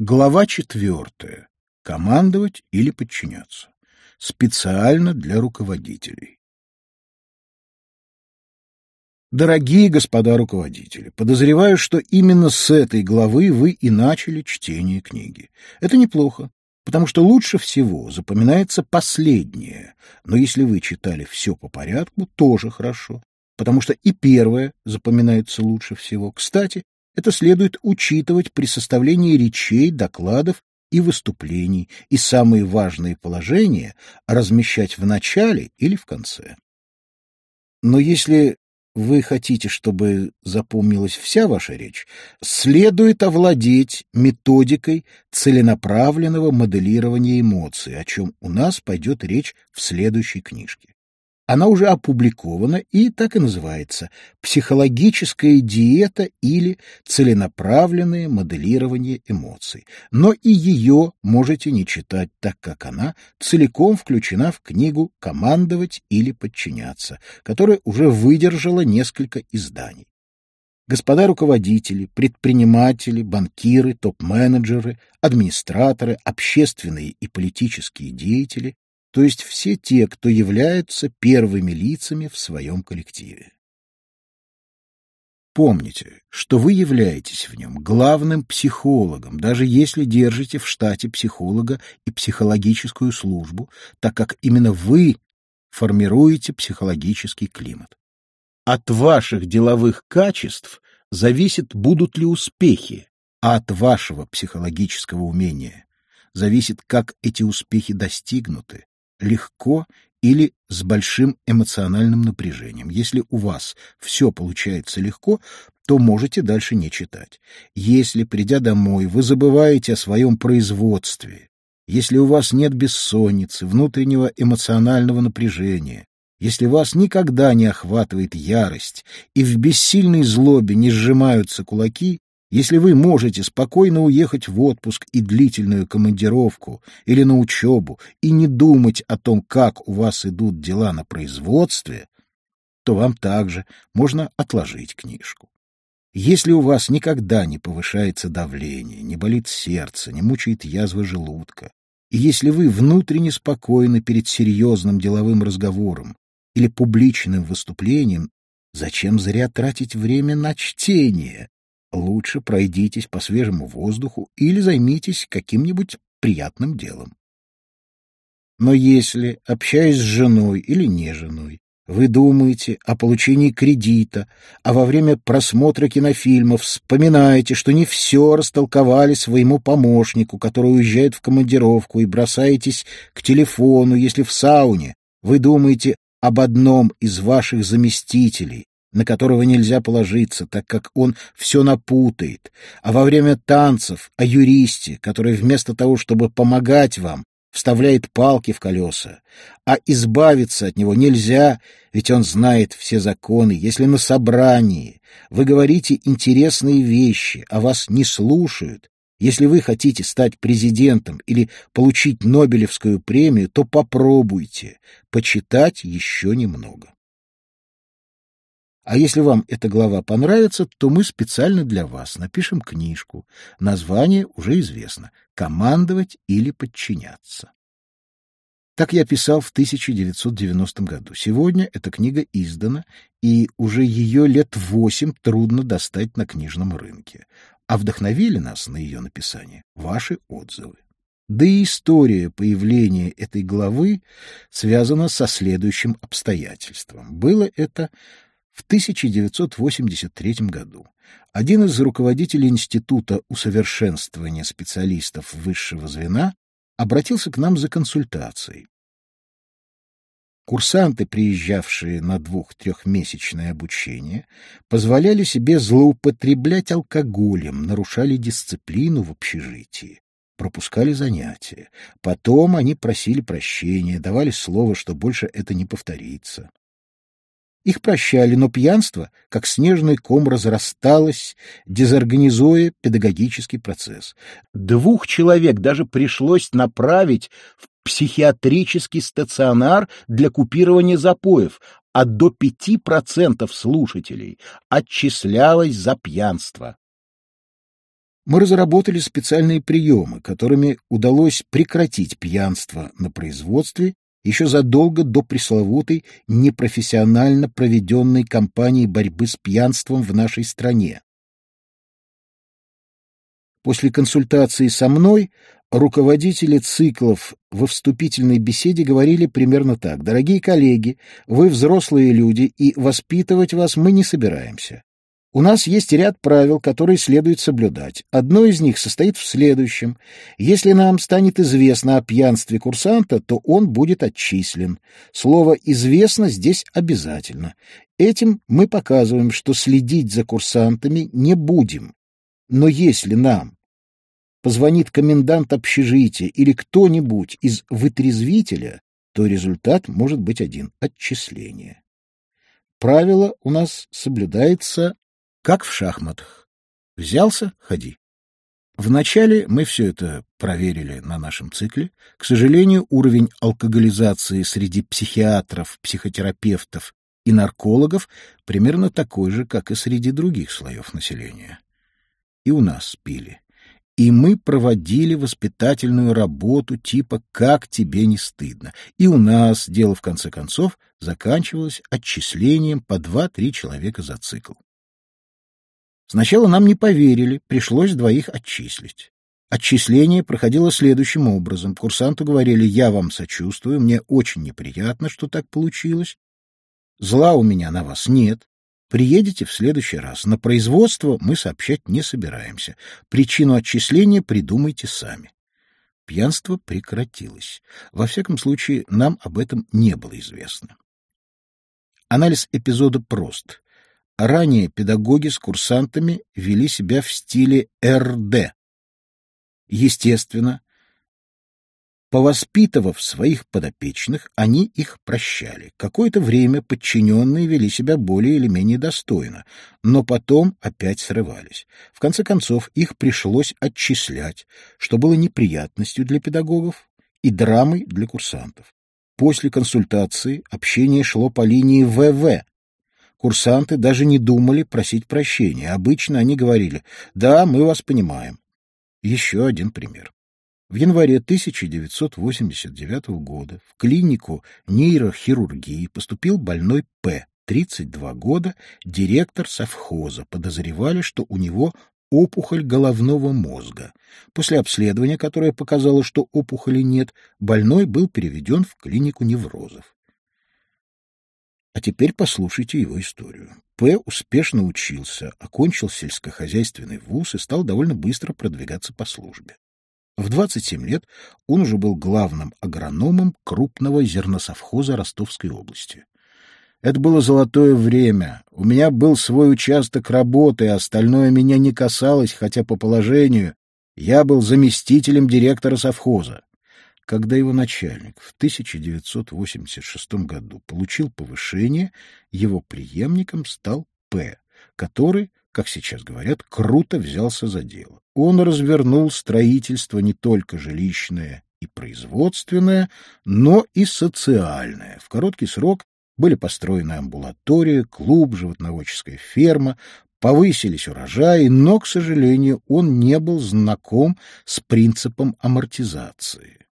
Глава четвертая. Командовать или подчиняться. Специально для руководителей. Дорогие господа руководители, подозреваю, что именно с этой главы вы и начали чтение книги. Это неплохо, потому что лучше всего запоминается последнее, но если вы читали все по порядку, тоже хорошо, потому что и первое запоминается лучше всего. Кстати, это следует учитывать при составлении речей, докладов и выступлений, и самые важные положения размещать в начале или в конце. Но если вы хотите, чтобы запомнилась вся ваша речь, следует овладеть методикой целенаправленного моделирования эмоций, о чем у нас пойдет речь в следующей книжке. Она уже опубликована и так и называется «Психологическая диета» или «Целенаправленное моделирование эмоций». Но и ее можете не читать, так как она целиком включена в книгу «Командовать или подчиняться», которая уже выдержала несколько изданий. Господа руководители, предприниматели, банкиры, топ-менеджеры, администраторы, общественные и политические деятели то есть все те, кто являются первыми лицами в своем коллективе. Помните, что вы являетесь в нем главным психологом, даже если держите в штате психолога и психологическую службу, так как именно вы формируете психологический климат. От ваших деловых качеств зависит, будут ли успехи, а от вашего психологического умения зависит, как эти успехи достигнуты, легко или с большим эмоциональным напряжением. Если у вас все получается легко, то можете дальше не читать. Если, придя домой, вы забываете о своем производстве, если у вас нет бессонницы, внутреннего эмоционального напряжения, если вас никогда не охватывает ярость и в бессильной злобе не сжимаются кулаки, если вы можете спокойно уехать в отпуск и длительную командировку или на учебу и не думать о том, как у вас идут дела на производстве, то вам также можно отложить книжку. Если у вас никогда не повышается давление, не болит сердце, не мучает язва желудка, и если вы внутренне спокойны перед серьезным деловым разговором или публичным выступлением, зачем зря тратить время на чтение, лучше пройдитесь по свежему воздуху или займитесь каким-нибудь приятным делом. Но если, общаясь с женой или не женой, вы думаете о получении кредита, а во время просмотра кинофильмов вспоминаете, что не все растолковали своему помощнику, который уезжает в командировку, и бросаетесь к телефону, если в сауне вы думаете об одном из ваших заместителей, на которого нельзя положиться, так как он все напутает, а во время танцев о юристе, который вместо того, чтобы помогать вам, вставляет палки в колеса, а избавиться от него нельзя, ведь он знает все законы. Если на собрании вы говорите интересные вещи, а вас не слушают, если вы хотите стать президентом или получить Нобелевскую премию, то попробуйте почитать еще немного. А если вам эта глава понравится, то мы специально для вас напишем книжку. Название уже известно «Командовать или подчиняться». Так я писал в 1990 году. Сегодня эта книга издана, и уже ее лет восемь трудно достать на книжном рынке. А вдохновили нас на ее написание ваши отзывы. Да и история появления этой главы связана со следующим обстоятельством. Было это в 1983 году один из руководителей Института усовершенствования специалистов высшего звена обратился к нам за консультацией. Курсанты, приезжавшие на двух-трехмесячное обучение, позволяли себе злоупотреблять алкоголем, нарушали дисциплину в общежитии, пропускали занятия. Потом они просили прощения, давали слово, что больше это не повторится. Их прощали, но пьянство, как снежный ком, разрасталось, дезорганизуя педагогический процесс. Двух человек даже пришлось направить в психиатрический стационар для купирования запоев, а до пяти процентов слушателей отчислялось за пьянство. Мы разработали специальные приемы, которыми удалось прекратить пьянство на производстве еще задолго до пресловутой непрофессионально проведенной кампании борьбы с пьянством в нашей стране. После консультации со мной руководители циклов во вступительной беседе говорили примерно так. «Дорогие коллеги, вы взрослые люди, и воспитывать вас мы не собираемся. У нас есть ряд правил, которые следует соблюдать. Одно из них состоит в следующем. Если нам станет известно о пьянстве курсанта, то он будет отчислен. Слово «известно» здесь обязательно. Этим мы показываем, что следить за курсантами не будем. Но если нам позвонит комендант общежития или кто-нибудь из вытрезвителя, то результат может быть один — отчисление. Правило у нас соблюдается как в шахматах. Взялся — ходи. Вначале мы все это проверили на нашем цикле. К сожалению, уровень алкоголизации среди психиатров, психотерапевтов и наркологов примерно такой же, как и среди других слоев населения. И у нас пили. И мы проводили воспитательную работу типа «как тебе не стыдно». И у нас дело, в конце концов, заканчивалось отчислением по два-три человека за цикл. Сначала нам не поверили, пришлось двоих отчислить. Отчисление проходило следующим образом. Курсанту говорили, я вам сочувствую, мне очень неприятно, что так получилось. Зла у меня на вас нет. Приедете в следующий раз. На производство мы сообщать не собираемся. Причину отчисления придумайте сами. Пьянство прекратилось. Во всяком случае, нам об этом не было известно. Анализ эпизода прост. Ранее педагоги с курсантами вели себя в стиле РД. Естественно, повоспитывав своих подопечных, они их прощали. Какое-то время подчиненные вели себя более или менее достойно, но потом опять срывались. В конце концов, их пришлось отчислять, что было неприятностью для педагогов и драмой для курсантов. После консультации общение шло по линии ВВ, Курсанты даже не думали просить прощения. Обычно они говорили «Да, мы вас понимаем». Еще один пример. В январе 1989 года в клинику нейрохирургии поступил больной П, 32 года, директор совхоза. Подозревали, что у него опухоль головного мозга. После обследования, которое показало, что опухоли нет, больной был переведен в клинику неврозов. А теперь послушайте его историю. П. успешно учился, окончил сельскохозяйственный вуз и стал довольно быстро продвигаться по службе. В 27 лет он уже был главным агрономом крупного зерносовхоза Ростовской области. Это было золотое время. У меня был свой участок работы, а остальное меня не касалось, хотя по положению я был заместителем директора совхоза. Когда его начальник в 1986 году получил повышение, его преемником стал П, который, как сейчас говорят, круто взялся за дело. Он развернул строительство не только жилищное и производственное, но и социальное. В короткий срок были построены амбулатория, клуб, животноводческая ферма, повысились урожаи, но, к сожалению, он не был знаком с принципом амортизации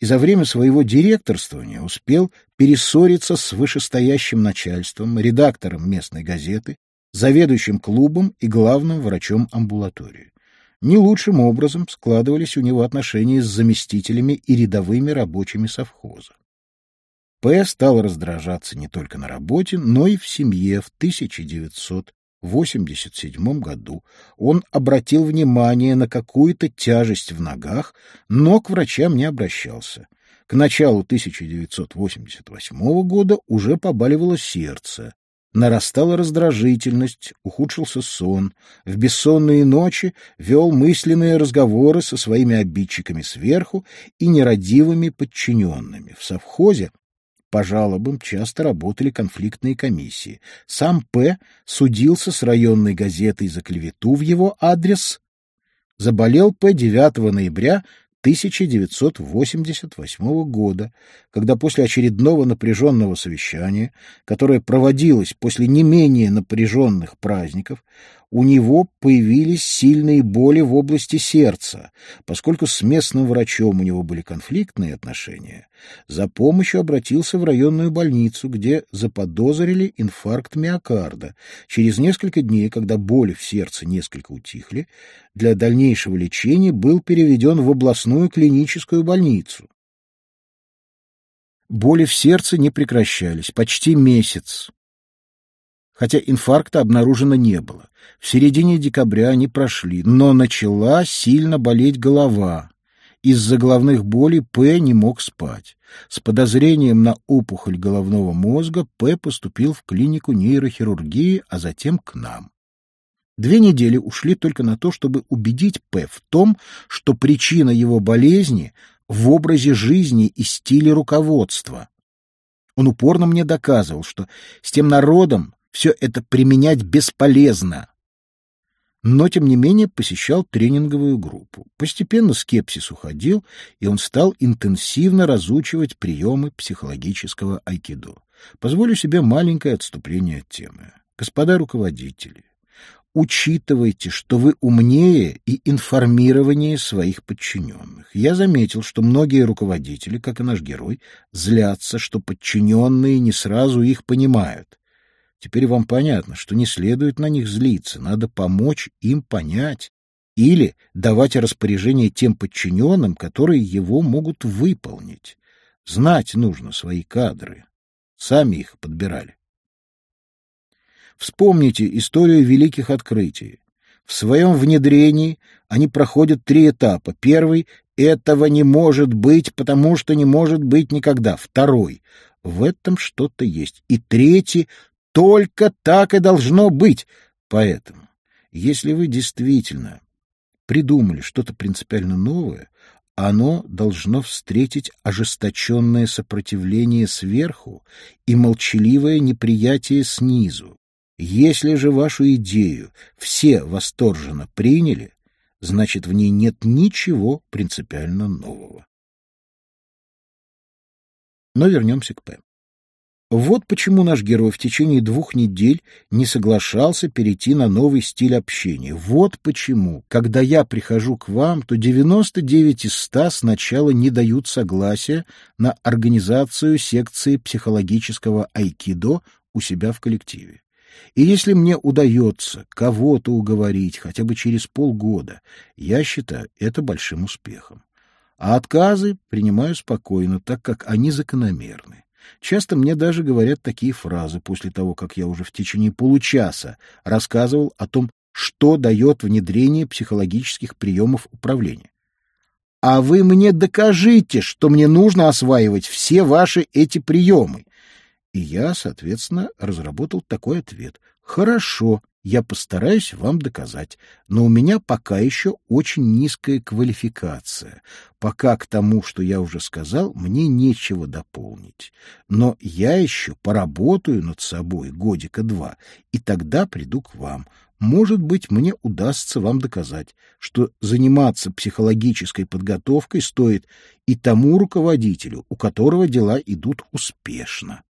и за время своего директорствования успел перессориться с вышестоящим начальством, редактором местной газеты, заведующим клубом и главным врачом амбулатории. Не лучшим образом складывались у него отношения с заместителями и рядовыми рабочими совхоза. П. стал раздражаться не только на работе, но и в семье в 1900 в 87 году он обратил внимание на какую-то тяжесть в ногах, но к врачам не обращался. К началу 1988 года уже побаливало сердце, нарастала раздражительность, ухудшился сон. В бессонные ночи вел мысленные разговоры со своими обидчиками сверху и нерадивыми подчиненными. В совхозе по жалобам часто работали конфликтные комиссии. Сам П. судился с районной газетой за клевету в его адрес. Заболел П. 9 ноября 1988 года, когда после очередного напряженного совещания, которое проводилось после не менее напряженных праздников, у него появились сильные боли в области сердца. Поскольку с местным врачом у него были конфликтные отношения, за помощью обратился в районную больницу, где заподозрили инфаркт миокарда. Через несколько дней, когда боли в сердце несколько утихли, для дальнейшего лечения был переведен в областную клиническую больницу. Боли в сердце не прекращались почти месяц хотя инфаркта обнаружено не было. В середине декабря они прошли, но начала сильно болеть голова. Из-за головных болей П не мог спать. С подозрением на опухоль головного мозга П поступил в клинику нейрохирургии, а затем к нам. Две недели ушли только на то, чтобы убедить П в том, что причина его болезни в образе жизни и стиле руководства. Он упорно мне доказывал, что с тем народом, все это применять бесполезно. Но, тем не менее, посещал тренинговую группу. Постепенно скепсис уходил, и он стал интенсивно разучивать приемы психологического айкидо. Позволю себе маленькое отступление от темы. Господа руководители, учитывайте, что вы умнее и информированнее своих подчиненных. Я заметил, что многие руководители, как и наш герой, злятся, что подчиненные не сразу их понимают. Теперь вам понятно, что не следует на них злиться, надо помочь им понять или давать распоряжение тем подчиненным, которые его могут выполнить. Знать нужно свои кадры. Сами их подбирали. Вспомните историю великих открытий. В своем внедрении они проходят три этапа. Первый — этого не может быть, потому что не может быть никогда. Второй — в этом что-то есть. И третий только так и должно быть. Поэтому, если вы действительно придумали что-то принципиально новое, оно должно встретить ожесточенное сопротивление сверху и молчаливое неприятие снизу. Если же вашу идею все восторженно приняли, значит, в ней нет ничего принципиально нового. Но вернемся к П. Вот почему наш герой в течение двух недель не соглашался перейти на новый стиль общения. Вот почему, когда я прихожу к вам, то 99 из 100 сначала не дают согласия на организацию секции психологического айкидо у себя в коллективе. И если мне удается кого-то уговорить хотя бы через полгода, я считаю это большим успехом. А отказы принимаю спокойно, так как они закономерны. Часто мне даже говорят такие фразы после того, как я уже в течение получаса рассказывал о том, что дает внедрение психологических приемов управления. А вы мне докажите, что мне нужно осваивать все ваши эти приемы. И я, соответственно, разработал такой ответ. Хорошо, я постараюсь вам доказать, но у меня пока еще очень низкая квалификация. Пока к тому, что я уже сказал, мне нечего дополнить. Но я еще поработаю над собой годика два, и тогда приду к вам. Может быть, мне удастся вам доказать, что заниматься психологической подготовкой стоит и тому руководителю, у которого дела идут успешно.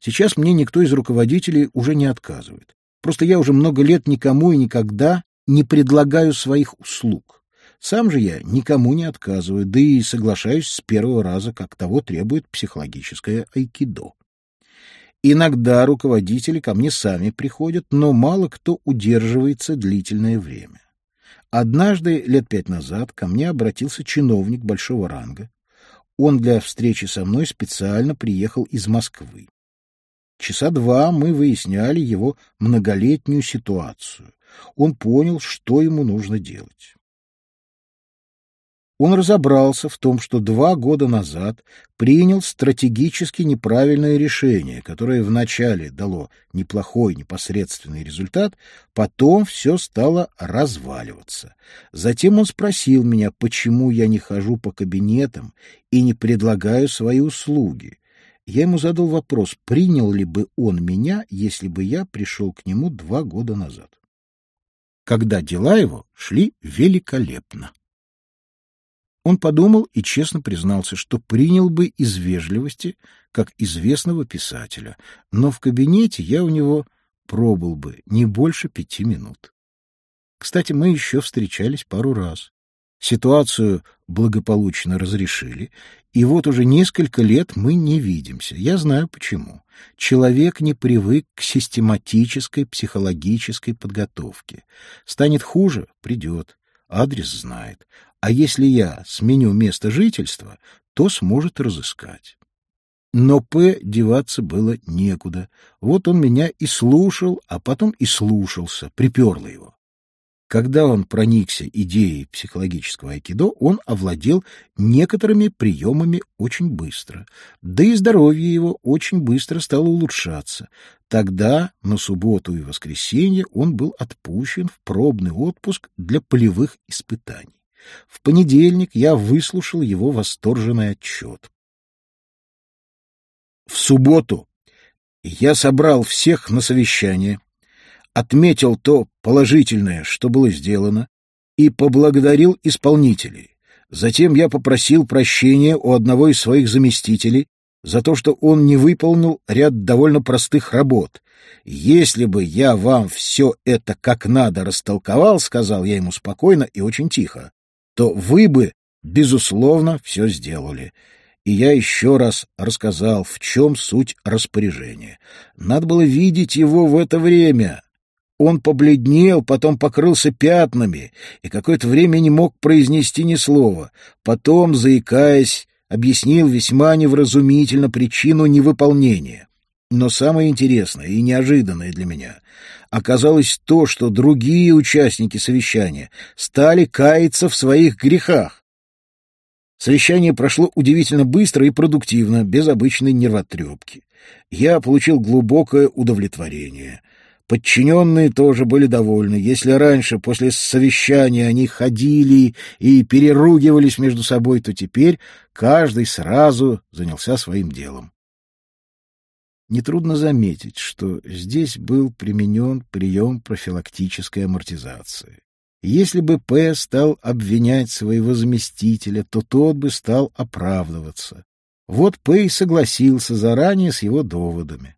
Сейчас мне никто из руководителей уже не отказывает. Просто я уже много лет никому и никогда не предлагаю своих услуг. Сам же я никому не отказываю, да и соглашаюсь с первого раза, как того требует психологическое айкидо. Иногда руководители ко мне сами приходят, но мало кто удерживается длительное время. Однажды, лет пять назад, ко мне обратился чиновник большого ранга. Он для встречи со мной специально приехал из Москвы. Часа два мы выясняли его многолетнюю ситуацию. Он понял, что ему нужно делать. Он разобрался в том, что два года назад принял стратегически неправильное решение, которое вначале дало неплохой непосредственный результат, потом все стало разваливаться. Затем он спросил меня, почему я не хожу по кабинетам и не предлагаю свои услуги. Я ему задал вопрос, принял ли бы он меня, если бы я пришел к нему два года назад. Когда дела его шли великолепно. Он подумал и честно признался, что принял бы из вежливости, как известного писателя, но в кабинете я у него пробыл бы не больше пяти минут. Кстати, мы еще встречались пару раз. Ситуацию благополучно разрешили, и вот уже несколько лет мы не видимся. Я знаю почему. Человек не привык к систематической психологической подготовке. Станет хуже — придет. Адрес знает. А если я сменю место жительства, то сможет разыскать. Но П. деваться было некуда. Вот он меня и слушал, а потом и слушался, приперло его. Когда он проникся идеей психологического айкидо, он овладел некоторыми приемами очень быстро. Да и здоровье его очень быстро стало улучшаться. Тогда, на субботу и воскресенье, он был отпущен в пробный отпуск для полевых испытаний. В понедельник я выслушал его восторженный отчет. В субботу я собрал всех на совещание, отметил то положительное, что было сделано, и поблагодарил исполнителей. Затем я попросил прощения у одного из своих заместителей за то, что он не выполнил ряд довольно простых работ. «Если бы я вам все это как надо растолковал, — сказал я ему спокойно и очень тихо, — то вы бы, безусловно, все сделали. И я еще раз рассказал, в чем суть распоряжения. Надо было видеть его в это время, он побледнел, потом покрылся пятнами и какое-то время не мог произнести ни слова. Потом, заикаясь, объяснил весьма невразумительно причину невыполнения. Но самое интересное и неожиданное для меня оказалось то, что другие участники совещания стали каяться в своих грехах. Совещание прошло удивительно быстро и продуктивно, без обычной нервотрепки. Я получил глубокое удовлетворение. Подчиненные тоже были довольны. Если раньше, после совещания, они ходили и переругивались между собой, то теперь каждый сразу занялся своим делом. Нетрудно заметить, что здесь был применен прием профилактической амортизации. Если бы П. стал обвинять своего заместителя, то тот бы стал оправдываться. Вот П. и согласился заранее с его доводами.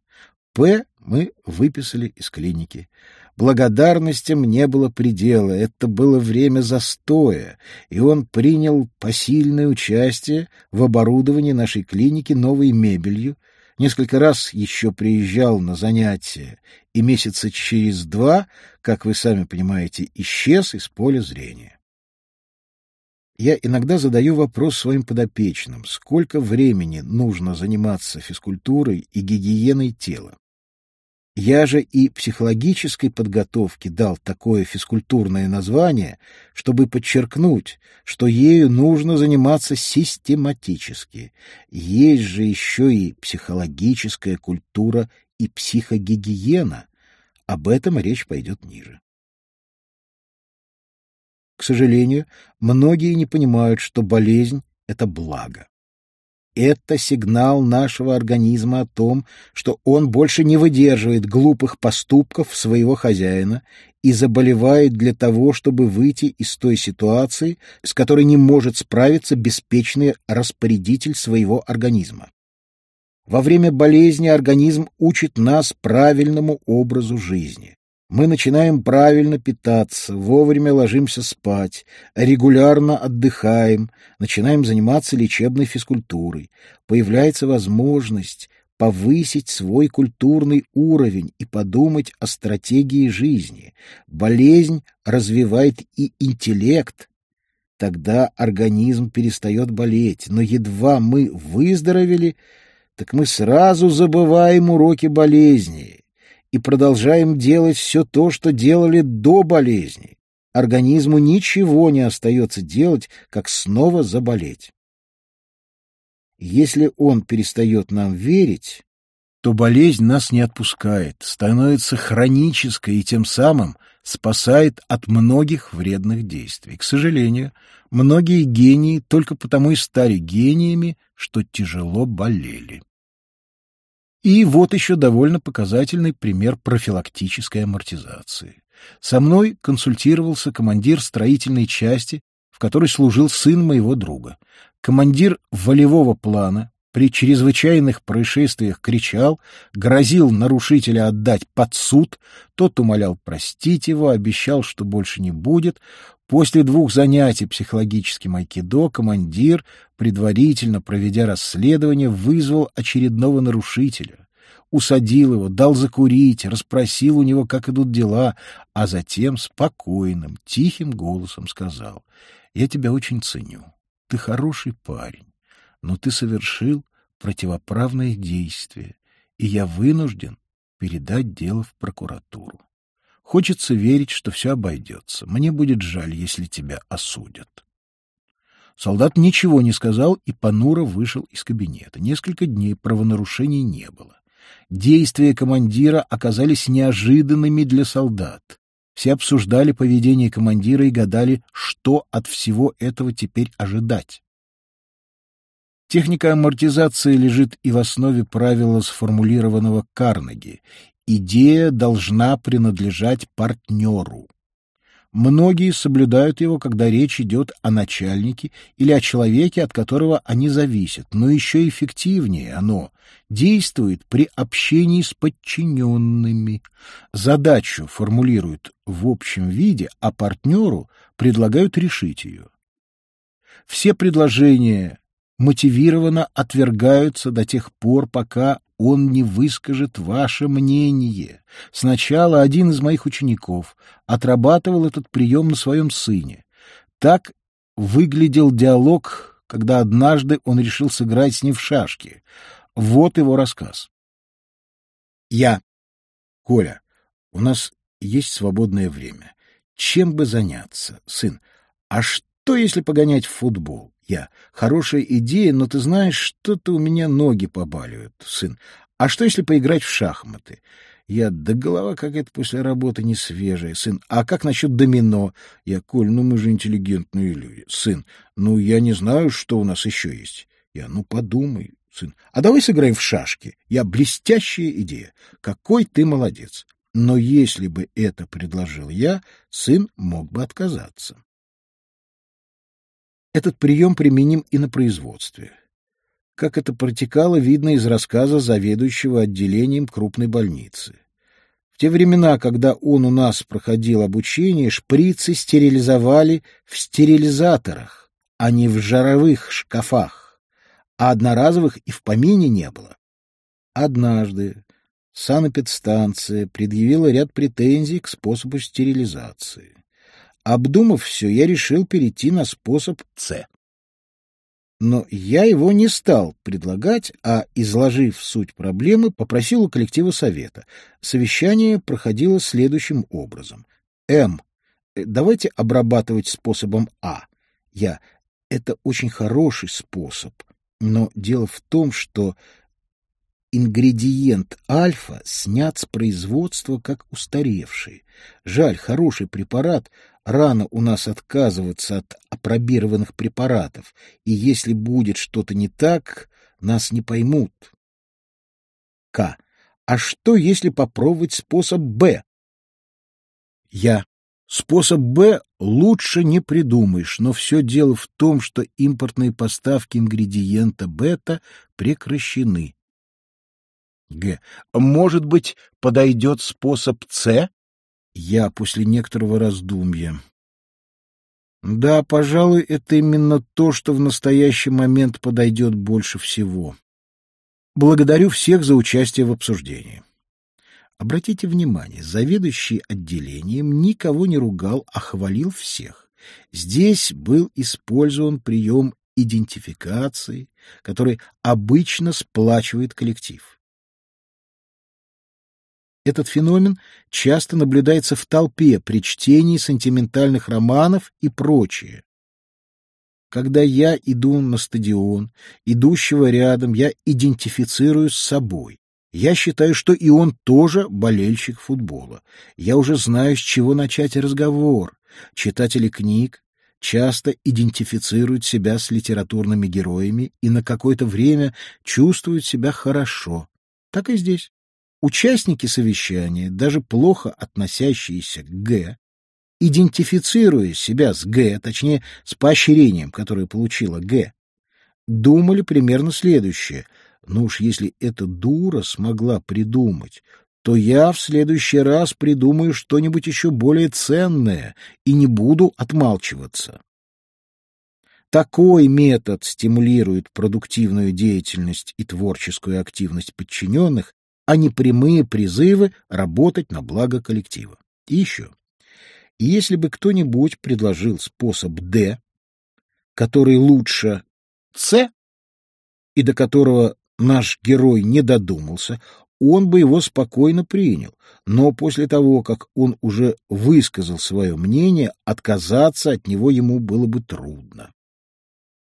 П мы выписали из клиники. Благодарностям не было предела, это было время застоя, и он принял посильное участие в оборудовании нашей клиники новой мебелью, несколько раз еще приезжал на занятия, и месяца через два, как вы сами понимаете, исчез из поля зрения. Я иногда задаю вопрос своим подопечным, сколько времени нужно заниматься физкультурой и гигиеной тела. Я же и психологической подготовке дал такое физкультурное название, чтобы подчеркнуть, что ею нужно заниматься систематически. Есть же еще и психологическая культура и психогигиена. Об этом речь пойдет ниже. К сожалению, многие не понимают, что болезнь — это благо. Это сигнал нашего организма о том, что он больше не выдерживает глупых поступков своего хозяина и заболевает для того, чтобы выйти из той ситуации, с которой не может справиться беспечный распорядитель своего организма. Во время болезни организм учит нас правильному образу жизни. Мы начинаем правильно питаться, вовремя ложимся спать, регулярно отдыхаем, начинаем заниматься лечебной физкультурой. Появляется возможность повысить свой культурный уровень и подумать о стратегии жизни. Болезнь развивает и интеллект. Тогда организм перестает болеть, но едва мы выздоровели, так мы сразу забываем уроки болезни и продолжаем делать все то, что делали до болезни. Организму ничего не остается делать, как снова заболеть. Если он перестает нам верить, то болезнь нас не отпускает, становится хронической и тем самым спасает от многих вредных действий. К сожалению, многие гении только потому и стали гениями, что тяжело болели. И вот еще довольно показательный пример профилактической амортизации. Со мной консультировался командир строительной части, в которой служил сын моего друга. Командир волевого плана при чрезвычайных происшествиях кричал, грозил нарушителя отдать под суд, тот умолял простить его, обещал, что больше не будет. После двух занятий психологическим айкидо командир, предварительно проведя расследование, вызвал очередного нарушителя усадил его, дал закурить, расспросил у него, как идут дела, а затем спокойным, тихим голосом сказал, «Я тебя очень ценю. Ты хороший парень, но ты совершил противоправное действие, и я вынужден передать дело в прокуратуру. Хочется верить, что все обойдется. Мне будет жаль, если тебя осудят». Солдат ничего не сказал и понуро вышел из кабинета. Несколько дней правонарушений не было. Действия командира оказались неожиданными для солдат. Все обсуждали поведение командира и гадали, что от всего этого теперь ожидать. Техника амортизации лежит и в основе правила, сформулированного Карнеги. Идея должна принадлежать партнеру. Многие соблюдают его, когда речь идет о начальнике или о человеке, от которого они зависят, но еще эффективнее оно действует при общении с подчиненными. Задачу формулируют в общем виде, а партнеру предлагают решить ее. Все предложения мотивированно отвергаются до тех пор, пока он не выскажет ваше мнение. Сначала один из моих учеников отрабатывал этот прием на своем сыне. Так выглядел диалог, когда однажды он решил сыграть с ним в шашки. Вот его рассказ. Я. Коля, у нас есть свободное время. Чем бы заняться, сын? А что, если погонять в футбол? Я. Хорошая идея, но ты знаешь, что-то у меня ноги побаливают, сын. А что, если поиграть в шахматы? Я. Да голова какая-то после работы не свежая, сын. А как насчет домино? Я. Коль, ну мы же интеллигентные люди. Сын. Ну, я не знаю, что у нас еще есть. Я. Ну, подумай, сын. А давай сыграем в шашки. Я. Блестящая идея. Какой ты молодец. Но если бы это предложил я, сын мог бы отказаться. Этот прием применим и на производстве. Как это протекало, видно из рассказа заведующего отделением крупной больницы. В те времена, когда он у нас проходил обучение, шприцы стерилизовали в стерилизаторах, а не в жаровых шкафах, а одноразовых и в помине не было. Однажды санэпидстанция предъявила ряд претензий к способу стерилизации. Обдумав все, я решил перейти на способ С. Но я его не стал предлагать, а, изложив суть проблемы, попросил у коллектива совета. Совещание проходило следующим образом. М. Давайте обрабатывать способом А. Я. Это очень хороший способ, но дело в том, что ингредиент альфа снят с производства как устаревший. Жаль, хороший препарат, рано у нас отказываться от апробированных препаратов, и если будет что-то не так, нас не поймут. К. А что, если попробовать способ Б? Я. Способ Б лучше не придумаешь, но все дело в том, что импортные поставки ингредиента бета прекращены. Г. Может быть, подойдет способ С? Я после некоторого раздумья. Да, пожалуй, это именно то, что в настоящий момент подойдет больше всего. Благодарю всех за участие в обсуждении. Обратите внимание, заведующий отделением никого не ругал, а хвалил всех. Здесь был использован прием идентификации, который обычно сплачивает коллектив. Этот феномен часто наблюдается в толпе при чтении сентиментальных романов и прочее. Когда я иду на стадион, идущего рядом я идентифицирую с собой. Я считаю, что и он тоже болельщик футбола. Я уже знаю, с чего начать разговор. Читатели книг часто идентифицируют себя с литературными героями и на какое-то время чувствуют себя хорошо. Так и здесь. Участники совещания, даже плохо относящиеся к Г, идентифицируя себя с Г, точнее, с поощрением, которое получила Г, думали примерно следующее. Ну уж если эта дура смогла придумать, то я в следующий раз придумаю что-нибудь еще более ценное и не буду отмалчиваться. Такой метод стимулирует продуктивную деятельность и творческую активность подчиненных, а не прямые призывы работать на благо коллектива. И еще. Если бы кто-нибудь предложил способ «Д», который лучше «С», и до которого наш герой не додумался, он бы его спокойно принял, но после того, как он уже высказал свое мнение, отказаться от него ему было бы трудно.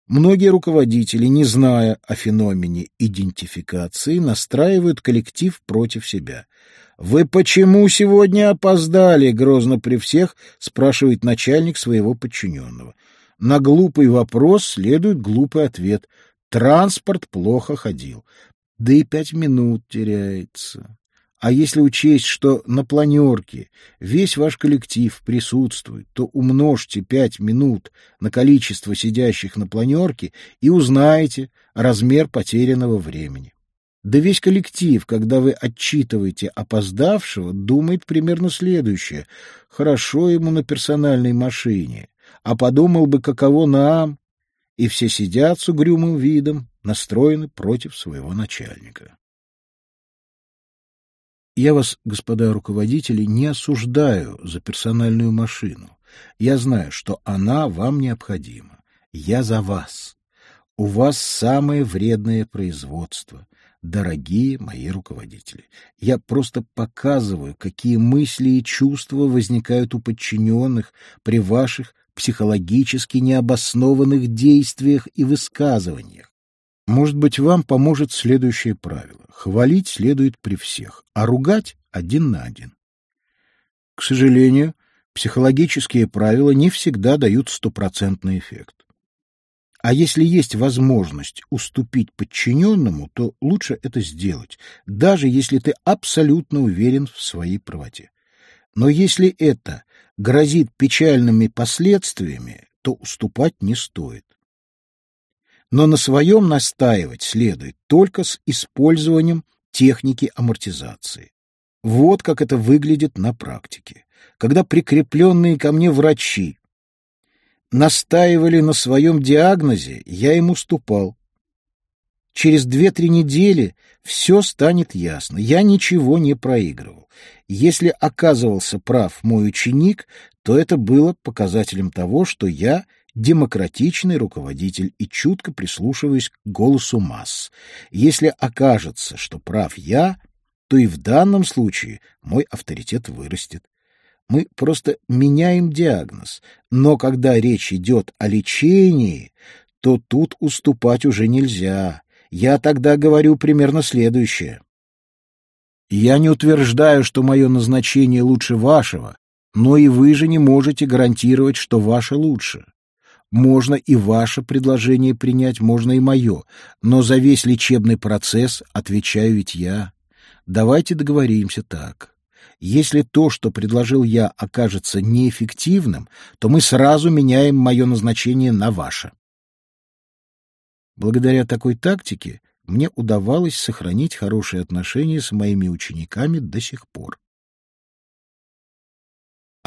Многие руководители, не зная о феномене идентификации, настраивают коллектив против себя. «Вы почему сегодня опоздали?» — грозно при всех спрашивает начальник своего подчиненного. На глупый вопрос следует глупый ответ. Транспорт плохо ходил да и пять минут теряется. А если учесть, что на планерке весь ваш коллектив присутствует, то умножьте пять минут на количество сидящих на планерке и узнаете размер потерянного времени. Да весь коллектив, когда вы отчитываете опоздавшего, думает примерно следующее. Хорошо ему на персональной машине, а подумал бы, каково нам, и все сидят с угрюмым видом, настроены против своего начальника. Я вас, господа руководители, не осуждаю за персональную машину. Я знаю, что она вам необходима. Я за вас. У вас самое вредное производство, дорогие мои руководители. Я просто показываю, какие мысли и чувства возникают у подчиненных при ваших психологически необоснованных действиях и высказываниях. Может быть, вам поможет следующее правило. Хвалить следует при всех, а ругать один на один. К сожалению, психологические правила не всегда дают стопроцентный эффект. А если есть возможность уступить подчиненному, то лучше это сделать, даже если ты абсолютно уверен в своей правоте. Но если это грозит печальными последствиями, то уступать не стоит. Но на своем настаивать следует только с использованием техники амортизации. Вот как это выглядит на практике. Когда прикрепленные ко мне врачи настаивали на своем диагнозе, я им уступал. Через две-три недели все станет ясно. Я ничего не проигрывал. Если оказывался прав мой ученик, то это было показателем того, что я демократичный руководитель и чутко прислушиваюсь к голосу масс. Если окажется, что прав я, то и в данном случае мой авторитет вырастет. Мы просто меняем диагноз, но когда речь идет о лечении, то тут уступать уже нельзя. Я тогда говорю примерно следующее. Я не утверждаю, что мое назначение лучше вашего, но и вы же не можете гарантировать, что ваше лучше. Можно и ваше предложение принять, можно и мое, но за весь лечебный процесс отвечаю ведь я. Давайте договоримся так. Если то, что предложил я, окажется неэффективным, то мы сразу меняем мое назначение на ваше. Благодаря такой тактике мне удавалось сохранить хорошие отношения с моими учениками до сих пор.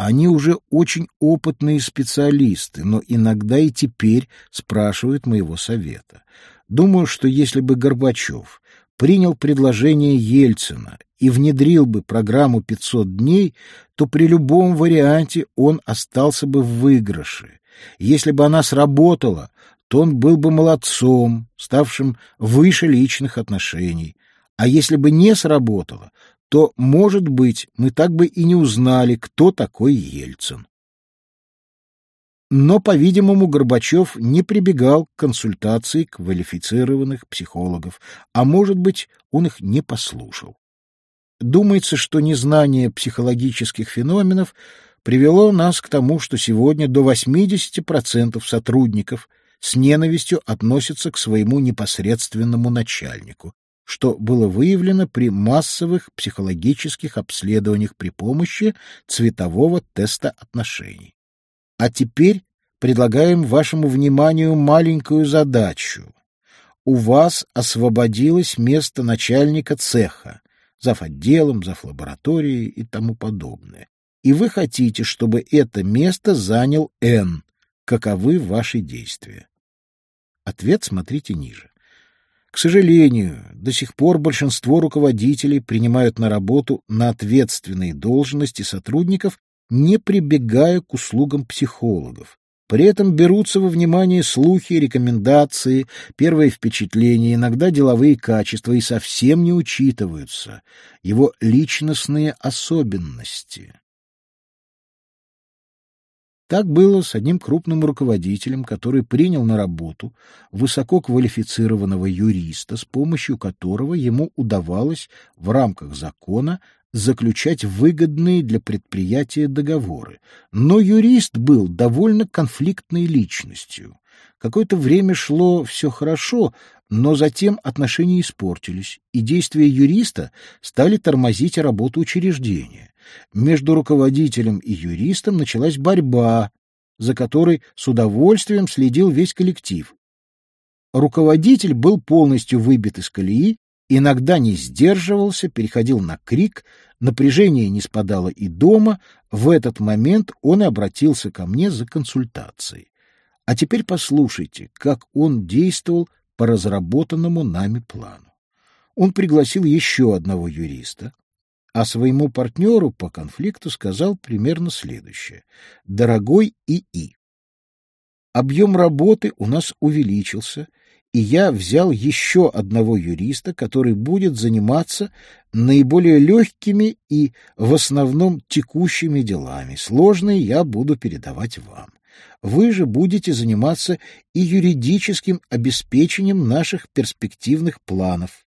Они уже очень опытные специалисты, но иногда и теперь спрашивают моего совета. Думаю, что если бы Горбачев принял предложение Ельцина и внедрил бы программу 500 дней, то при любом варианте он остался бы в выигрыше. Если бы она сработала, то он был бы молодцом, ставшим выше личных отношений. А если бы не сработало, то, может быть, мы так бы и не узнали, кто такой Ельцин. Но, по-видимому, Горбачев не прибегал к консультации квалифицированных психологов, а, может быть, он их не послушал. Думается, что незнание психологических феноменов привело нас к тому, что сегодня до 80% сотрудников – с ненавистью относятся к своему непосредственному начальнику. Что было выявлено при массовых психологических обследованиях при помощи цветового теста отношений. А теперь предлагаем вашему вниманию маленькую задачу. У вас освободилось место начальника цеха, зав. отделом, зав. лабораторией и тому подобное. И вы хотите, чтобы это место занял Н. Каковы ваши действия? Ответ смотрите ниже. К сожалению, до сих пор большинство руководителей принимают на работу на ответственные должности сотрудников, не прибегая к услугам психологов. При этом берутся во внимание слухи, рекомендации, первые впечатления, иногда деловые качества, и совсем не учитываются его личностные особенности. Так было с одним крупным руководителем, который принял на работу высококвалифицированного юриста, с помощью которого ему удавалось в рамках закона заключать выгодные для предприятия договоры. Но юрист был довольно конфликтной личностью. Какое-то время шло все хорошо, но затем отношения испортились, и действия юриста стали тормозить работу учреждения. Между руководителем и юристом началась борьба, за которой с удовольствием следил весь коллектив. Руководитель был полностью выбит из колеи, иногда не сдерживался, переходил на крик, напряжение не спадало и дома. В этот момент он и обратился ко мне за консультацией. А теперь послушайте, как он действовал по разработанному нами плану. Он пригласил еще одного юриста, а своему партнеру по конфликту сказал примерно следующее. «Дорогой ИИ, объем работы у нас увеличился, и я взял еще одного юриста, который будет заниматься наиболее легкими и в основном текущими делами. Сложные я буду передавать вам. Вы же будете заниматься и юридическим обеспечением наших перспективных планов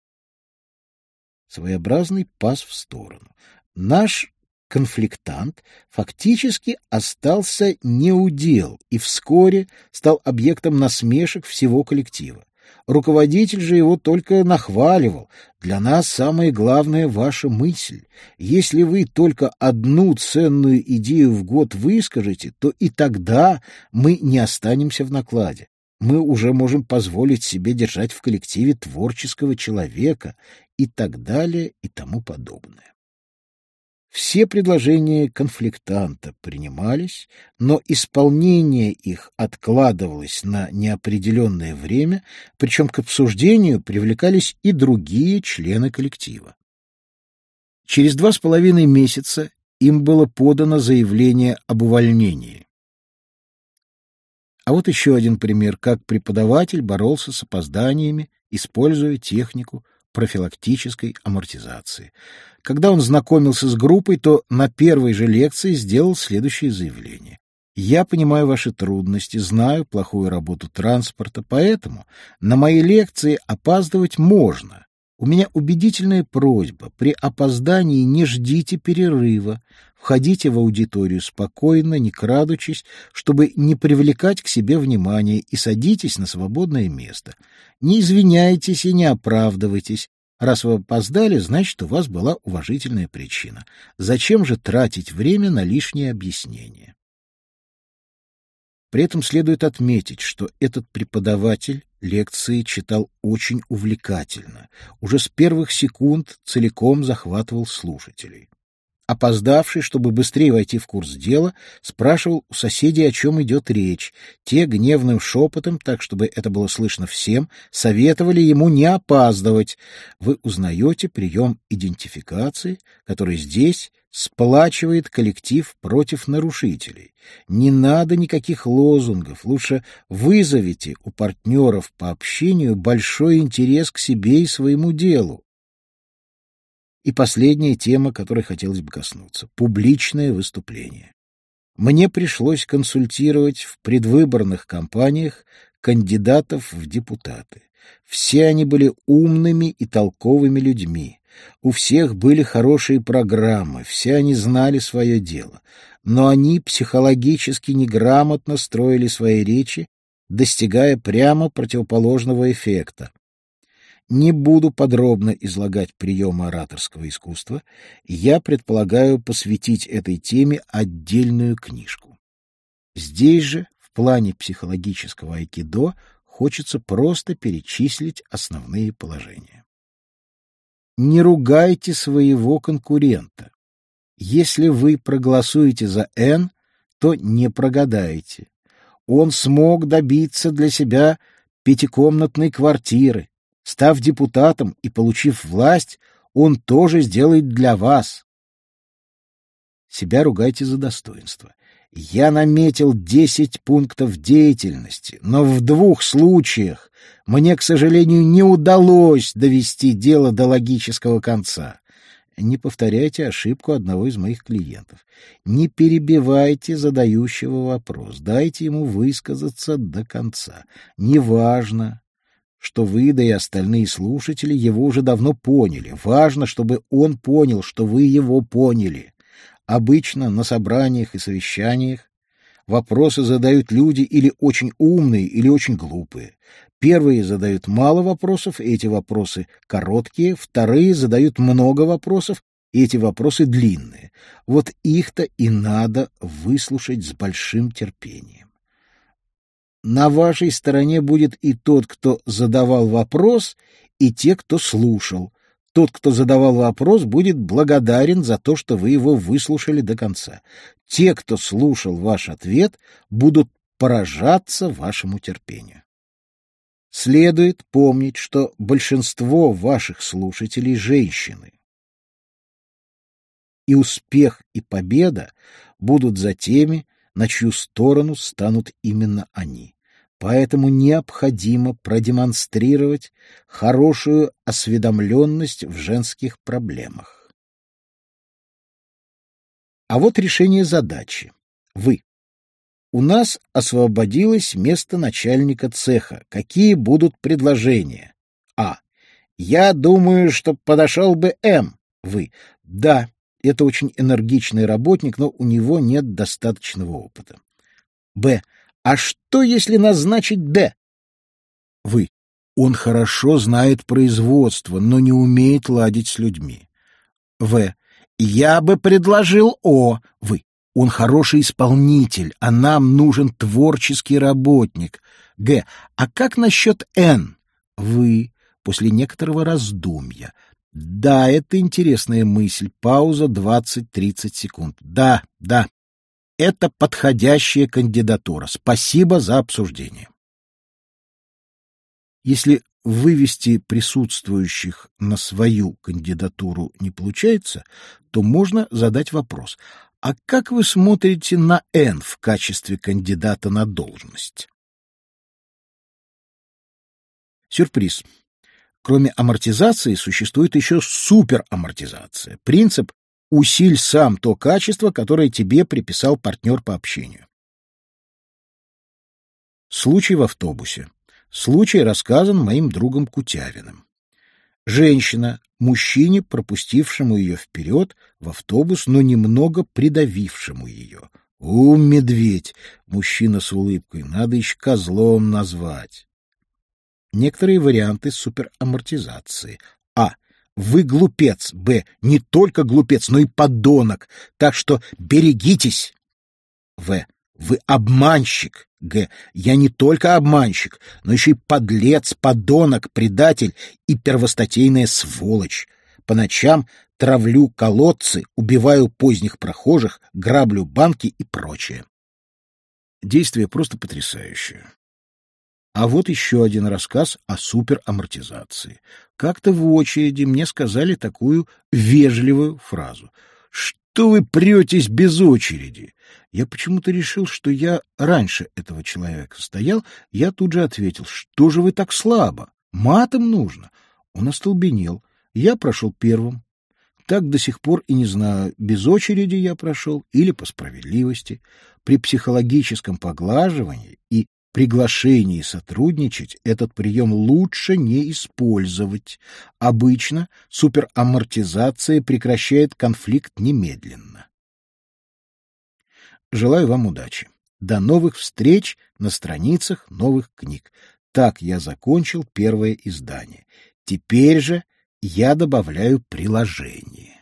своеобразный пас в сторону. Наш конфликтант фактически остался неудел и вскоре стал объектом насмешек всего коллектива. Руководитель же его только нахваливал. Для нас самое главное — ваша мысль. Если вы только одну ценную идею в год выскажете, то и тогда мы не останемся в накладе мы уже можем позволить себе держать в коллективе творческого человека и так далее и тому подобное. Все предложения конфликтанта принимались, но исполнение их откладывалось на неопределенное время, причем к обсуждению привлекались и другие члены коллектива. Через два с половиной месяца им было подано заявление об увольнении. А вот еще один пример, как преподаватель боролся с опозданиями, используя технику профилактической амортизации. Когда он знакомился с группой, то на первой же лекции сделал следующее заявление. «Я понимаю ваши трудности, знаю плохую работу транспорта, поэтому на мои лекции опаздывать можно. У меня убедительная просьба. При опоздании не ждите перерыва. Входите в аудиторию спокойно, не крадучись, чтобы не привлекать к себе внимания, и садитесь на свободное место. Не извиняйтесь и не оправдывайтесь. Раз вы опоздали, значит, у вас была уважительная причина. Зачем же тратить время на лишние объяснения? При этом следует отметить, что этот преподаватель лекции читал очень увлекательно, уже с первых секунд целиком захватывал слушателей. Опоздавший, чтобы быстрее войти в курс дела, спрашивал у соседей, о чем идет речь. Те гневным шепотом, так чтобы это было слышно всем, советовали ему не опаздывать. Вы узнаете прием идентификации, который здесь сплачивает коллектив против нарушителей. Не надо никаких лозунгов, лучше вызовите у партнеров по общению большой интерес к себе и своему делу. И последняя тема, которой хотелось бы коснуться — публичное выступление. Мне пришлось консультировать в предвыборных кампаниях кандидатов в депутаты. Все они были умными и толковыми людьми. У всех были хорошие программы, все они знали свое дело. Но они психологически неграмотно строили свои речи, достигая прямо противоположного эффекта. Не буду подробно излагать приемы ораторского искусства, я предполагаю посвятить этой теме отдельную книжку. Здесь же, в плане психологического айкидо, хочется просто перечислить основные положения. Не ругайте своего конкурента. Если вы проголосуете за Н, то не прогадаете. Он смог добиться для себя пятикомнатной квартиры. Став депутатом и получив власть, он тоже сделает для вас. Себя ругайте за достоинство. Я наметил десять пунктов деятельности, но в двух случаях мне, к сожалению, не удалось довести дело до логического конца. Не повторяйте ошибку одного из моих клиентов. Не перебивайте задающего вопрос. Дайте ему высказаться до конца. Неважно, что вы, да и остальные слушатели его уже давно поняли. Важно, чтобы он понял, что вы его поняли. Обычно на собраниях и совещаниях вопросы задают люди или очень умные, или очень глупые. Первые задают мало вопросов, эти вопросы короткие, вторые задают много вопросов, эти вопросы длинные. Вот их-то и надо выслушать с большим терпением. На вашей стороне будет и тот, кто задавал вопрос, и те, кто слушал. Тот, кто задавал вопрос, будет благодарен за то, что вы его выслушали до конца. Те, кто слушал ваш ответ, будут поражаться вашему терпению. Следует помнить, что большинство ваших слушателей — женщины. И успех, и победа будут за теми, на чью сторону станут именно они. Поэтому необходимо продемонстрировать хорошую осведомленность в женских проблемах. А вот решение задачи. Вы. У нас освободилось место начальника цеха. Какие будут предложения? А. Я думаю, что подошел бы М. Вы. Да, это очень энергичный работник, но у него нет достаточного опыта. Б. А что, если назначить Д? Вы. Он хорошо знает производство, но не умеет ладить с людьми. В. Я бы предложил О. Вы. Он хороший исполнитель, а нам нужен творческий работник. Г. А как насчет Н? Вы. После некоторого раздумья. Да, это интересная мысль. Пауза 20-30 секунд. Да, да. Это подходящая кандидатура. Спасибо за обсуждение. Если вывести присутствующих на свою кандидатуру не получается, то можно задать вопрос. А как вы смотрите на Н в качестве кандидата на должность? Сюрприз. Кроме амортизации существует еще суперамортизация. Принцип усиль сам то качество, которое тебе приписал партнер по общению. Случай в автобусе. Случай рассказан моим другом Кутявиным. Женщина, мужчине, пропустившему ее вперед в автобус, но немного придавившему ее. «У, медведь!» — мужчина с улыбкой. «Надо еще козлом назвать». Некоторые варианты суперамортизации. А. Вы глупец, Б. Не только глупец, но и подонок. Так что берегитесь. В. Вы обманщик, Г. Я не только обманщик, но еще и подлец, подонок, предатель и первостатейная сволочь. По ночам травлю колодцы, убиваю поздних прохожих, граблю банки и прочее. Действие просто потрясающее. А вот еще один рассказ о суперамортизации. Как-то в очереди мне сказали такую вежливую фразу. «Что вы претесь без очереди?» Я почему-то решил, что я раньше этого человека стоял. Я тут же ответил, «Что же вы так слабо? Матом нужно». Он остолбенел. Я прошел первым. Так до сих пор и не знаю, без очереди я прошел или по справедливости. При психологическом поглаживании и приглашении сотрудничать этот прием лучше не использовать. Обычно суперамортизация прекращает конфликт немедленно. Желаю вам удачи. До новых встреч на страницах новых книг. Так я закончил первое издание. Теперь же я добавляю приложение.